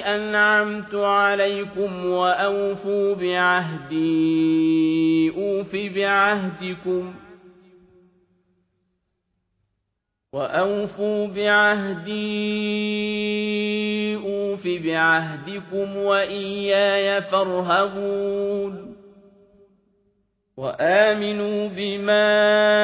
أَنْعَمْتُ عَلَيْكُمْ وَأَوْفُوا بِعَهْدِي أُوفِ بِعَهْدِكُمْ. وَأَوْفُوا بِعَهْدِي أُوفِ بِعَهْدِكُمْ وَإِيَّايَ فَارْهَبُونِ. وَآمِنُوا بِمَا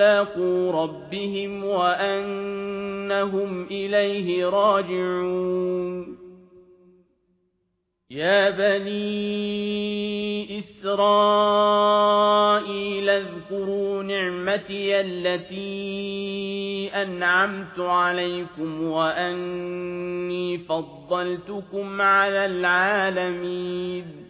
مُّلَاقُو رَبِّهِمْ وَأَنَّهُمْ إِلَيْهِ رَاجِعُونَ يَا بَنِي إِسْرَائِيلَ اذْكُرُوا نِعْمَتِيَ الَّتِي أَنْعَمْتُ عَلَيْكُمْ وَأَنِّي فَضَّلْتُكُمْ عَلَى الْعَالَمِينَ